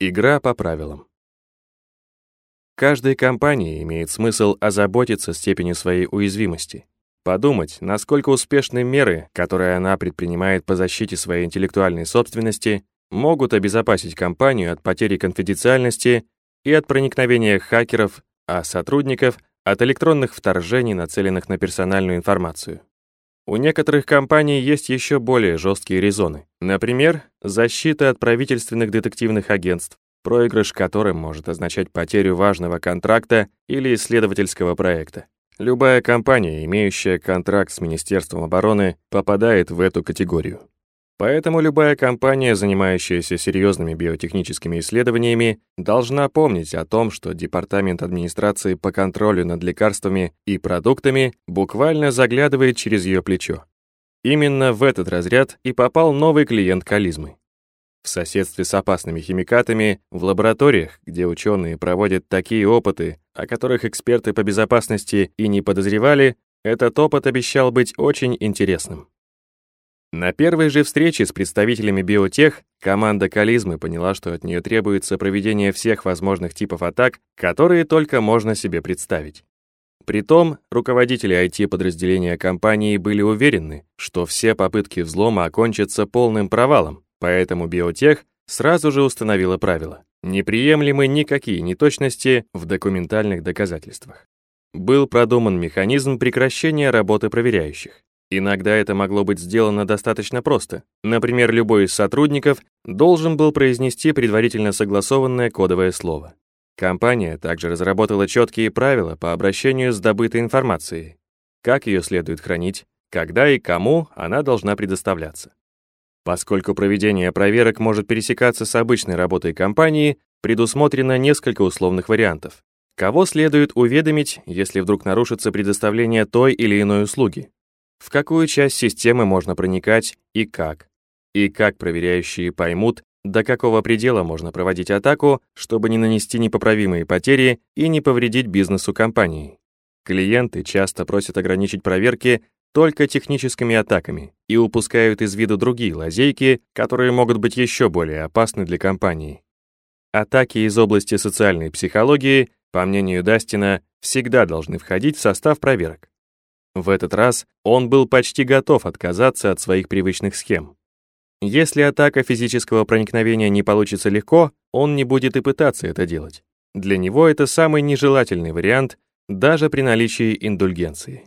Игра по правилам. Каждой компании имеет смысл озаботиться степенью своей уязвимости. Подумать, насколько успешны меры, которые она предпринимает по защите своей интеллектуальной собственности, могут обезопасить компанию от потери конфиденциальности и от проникновения хакеров, а сотрудников — от электронных вторжений, нацеленных на персональную информацию. У некоторых компаний есть еще более жесткие резоны. Например, защита от правительственных детективных агентств, проигрыш которым может означать потерю важного контракта или исследовательского проекта. Любая компания, имеющая контракт с Министерством обороны, попадает в эту категорию. Поэтому любая компания, занимающаяся серьезными биотехническими исследованиями, должна помнить о том, что Департамент администрации по контролю над лекарствами и продуктами буквально заглядывает через ее плечо. Именно в этот разряд и попал новый клиент Кализмы. В соседстве с опасными химикатами, в лабораториях, где ученые проводят такие опыты, о которых эксперты по безопасности и не подозревали, этот опыт обещал быть очень интересным. На первой же встрече с представителями биотех команда Кализмы поняла, что от нее требуется проведение всех возможных типов атак, которые только можно себе представить. Притом, руководители IT-подразделения компании были уверены, что все попытки взлома окончатся полным провалом, поэтому биотех сразу же установила правило. Неприемлемы никакие неточности в документальных доказательствах. Был продуман механизм прекращения работы проверяющих. Иногда это могло быть сделано достаточно просто. Например, любой из сотрудников должен был произнести предварительно согласованное кодовое слово. Компания также разработала четкие правила по обращению с добытой информацией, как ее следует хранить, когда и кому она должна предоставляться. Поскольку проведение проверок может пересекаться с обычной работой компании, предусмотрено несколько условных вариантов. Кого следует уведомить, если вдруг нарушится предоставление той или иной услуги? В какую часть системы можно проникать и как, и как проверяющие поймут, до какого предела можно проводить атаку, чтобы не нанести непоправимые потери и не повредить бизнесу компании. Клиенты часто просят ограничить проверки только техническими атаками и упускают из виду другие лазейки, которые могут быть еще более опасны для компании. Атаки из области социальной психологии, по мнению Дастина, всегда должны входить в состав проверок. В этот раз он был почти готов отказаться от своих привычных схем. Если атака физического проникновения не получится легко, он не будет и пытаться это делать. Для него это самый нежелательный вариант, даже при наличии индульгенции.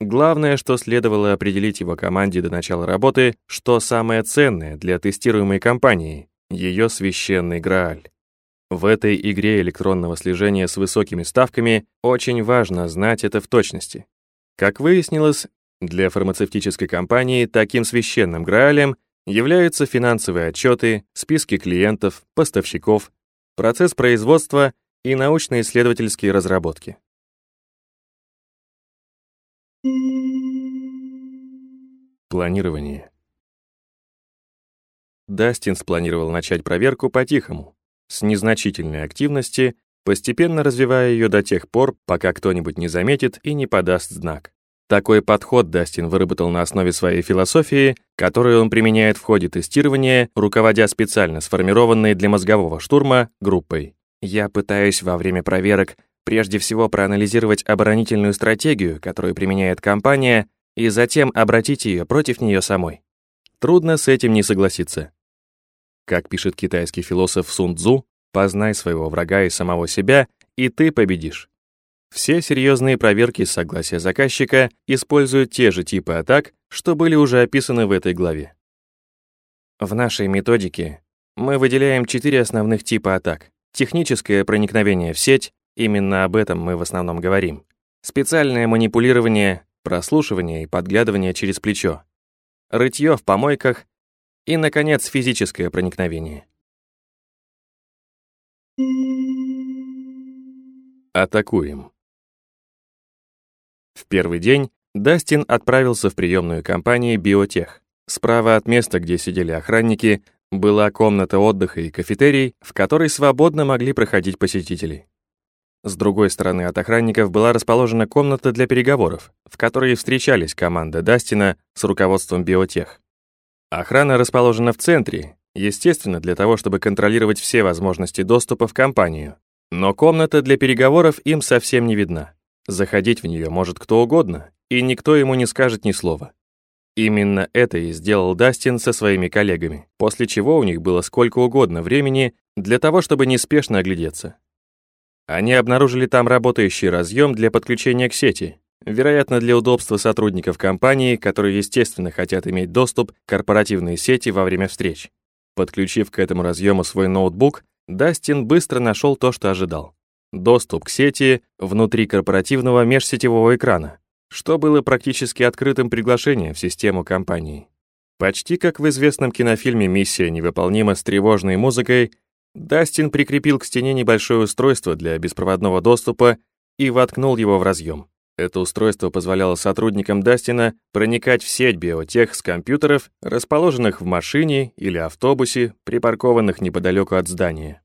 Главное, что следовало определить его команде до начала работы, что самое ценное для тестируемой компании — ее священный Грааль. В этой игре электронного слежения с высокими ставками очень важно знать это в точности. Как выяснилось, для фармацевтической компании таким священным граалем являются финансовые отчеты, списки клиентов, поставщиков, процесс производства и научно-исследовательские разработки. Планирование. Дастин спланировал начать проверку по-тихому, с незначительной активности постепенно развивая ее до тех пор, пока кто-нибудь не заметит и не подаст знак. Такой подход Дастин выработал на основе своей философии, которую он применяет в ходе тестирования, руководя специально сформированной для мозгового штурма группой. Я пытаюсь во время проверок прежде всего проанализировать оборонительную стратегию, которую применяет компания, и затем обратить ее против нее самой. Трудно с этим не согласиться. Как пишет китайский философ Сун Цзу, Познай своего врага и самого себя, и ты победишь. Все серьезные проверки согласия заказчика используют те же типы атак, что были уже описаны в этой главе. В нашей методике мы выделяем четыре основных типа атак. Техническое проникновение в сеть, именно об этом мы в основном говорим. Специальное манипулирование, прослушивание и подглядывание через плечо. Рытье в помойках и, наконец, физическое проникновение. Атакуем. В первый день Дастин отправился в приемную компании «Биотех». Справа от места, где сидели охранники, была комната отдыха и кафетерий, в которой свободно могли проходить посетители. С другой стороны от охранников была расположена комната для переговоров, в которой встречались команда Дастина с руководством «Биотех». Охрана расположена в центре, Естественно, для того, чтобы контролировать все возможности доступа в компанию. Но комната для переговоров им совсем не видна. Заходить в нее может кто угодно, и никто ему не скажет ни слова. Именно это и сделал Дастин со своими коллегами, после чего у них было сколько угодно времени для того, чтобы неспешно оглядеться. Они обнаружили там работающий разъем для подключения к сети, вероятно, для удобства сотрудников компании, которые, естественно, хотят иметь доступ к корпоративной сети во время встреч. Подключив к этому разъему свой ноутбук, Дастин быстро нашел то, что ожидал. Доступ к сети внутри корпоративного межсетевого экрана, что было практически открытым приглашением в систему компании. Почти как в известном кинофильме «Миссия невыполнима» с тревожной музыкой, Дастин прикрепил к стене небольшое устройство для беспроводного доступа и воткнул его в разъем. Это устройство позволяло сотрудникам Дастина проникать в сеть биотех с компьютеров, расположенных в машине или автобусе, припаркованных неподалеку от здания.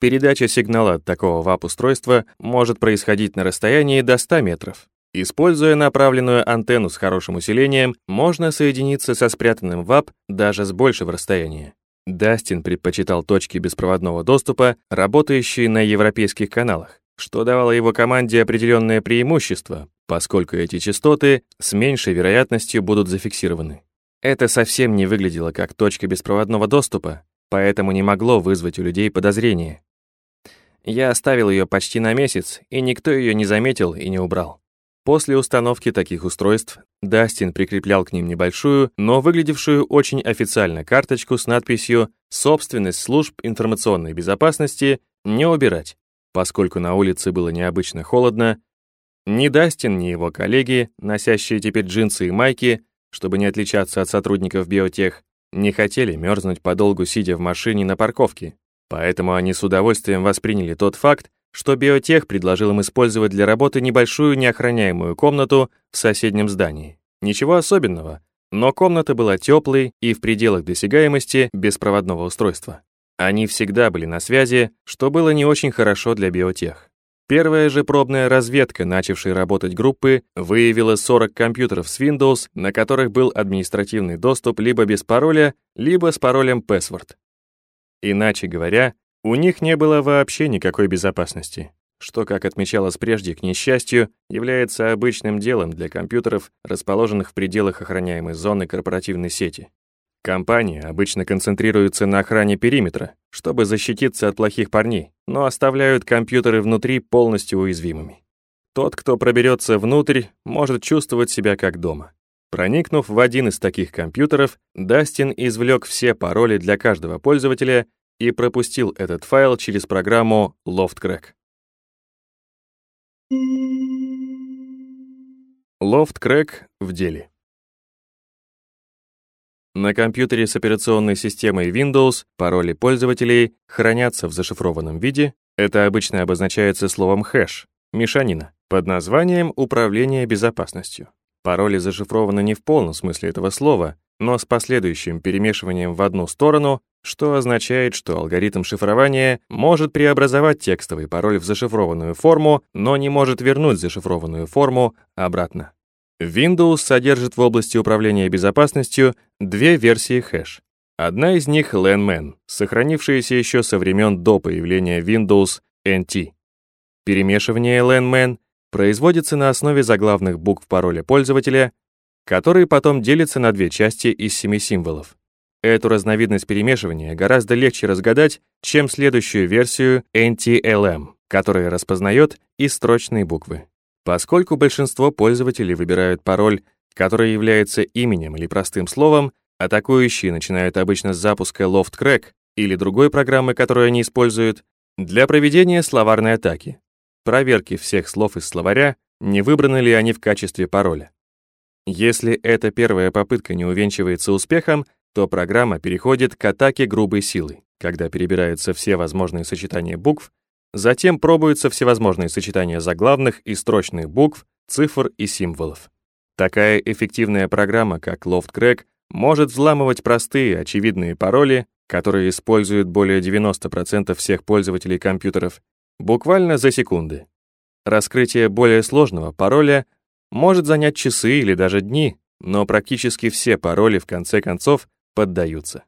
Передача сигнала от такого ВАП-устройства может происходить на расстоянии до 100 метров. Используя направленную антенну с хорошим усилением, можно соединиться со спрятанным ВАП даже с большего расстояния. Дастин предпочитал точки беспроводного доступа, работающие на европейских каналах, что давало его команде определенное преимущество, поскольку эти частоты с меньшей вероятностью будут зафиксированы. Это совсем не выглядело как точка беспроводного доступа, поэтому не могло вызвать у людей подозрения. Я оставил ее почти на месяц, и никто ее не заметил и не убрал. После установки таких устройств Дастин прикреплял к ним небольшую, но выглядевшую очень официально карточку с надписью «Собственность служб информационной безопасности не убирать». Поскольку на улице было необычно холодно, ни Дастин, ни его коллеги, носящие теперь джинсы и майки, чтобы не отличаться от сотрудников биотех, не хотели мерзнуть подолгу сидя в машине на парковке. Поэтому они с удовольствием восприняли тот факт, что биотех предложил им использовать для работы небольшую неохраняемую комнату в соседнем здании. Ничего особенного, но комната была теплой и в пределах досягаемости беспроводного устройства. Они всегда были на связи, что было не очень хорошо для биотех. Первая же пробная разведка, начавшей работать группы, выявила 40 компьютеров с Windows, на которых был административный доступ либо без пароля, либо с паролем password. Иначе говоря, у них не было вообще никакой безопасности, что, как отмечалось прежде, к несчастью, является обычным делом для компьютеров, расположенных в пределах охраняемой зоны корпоративной сети. Компания обычно концентрируется на охране периметра, чтобы защититься от плохих парней, но оставляют компьютеры внутри полностью уязвимыми. Тот, кто проберется внутрь, может чувствовать себя как дома. Проникнув в один из таких компьютеров, Дастин извлек все пароли для каждого пользователя и пропустил этот файл через программу LoftCrack. LoftCrack в деле. На компьютере с операционной системой Windows пароли пользователей хранятся в зашифрованном виде, это обычно обозначается словом хэш, мешанина, под названием «Управление безопасностью». Пароли зашифрованы не в полном смысле этого слова, но с последующим перемешиванием в одну сторону, что означает, что алгоритм шифрования может преобразовать текстовый пароль в зашифрованную форму, но не может вернуть зашифрованную форму обратно. Windows содержит в области управления безопасностью две версии хэш. Одна из них — LANMAN, сохранившаяся еще со времен до появления Windows NT. Перемешивание LANMAN производится на основе заглавных букв пароля пользователя, которые потом делятся на две части из семи символов. Эту разновидность перемешивания гораздо легче разгадать, чем следующую версию NTLM, которая распознает и строчные буквы. Поскольку большинство пользователей выбирают пароль, который является именем или простым словом, атакующие начинают обычно с запуска LoftCrack или другой программы, которую они используют, для проведения словарной атаки, проверки всех слов из словаря, не выбраны ли они в качестве пароля. Если эта первая попытка не увенчивается успехом, то программа переходит к атаке грубой силы, когда перебираются все возможные сочетания букв, затем пробуются всевозможные сочетания заглавных и строчных букв, цифр и символов. Такая эффективная программа, как LoftCrack, может взламывать простые, очевидные пароли, которые используют более 90% всех пользователей компьютеров, буквально за секунды. Раскрытие более сложного пароля может занять часы или даже дни, но практически все пароли в конце концов поддаются.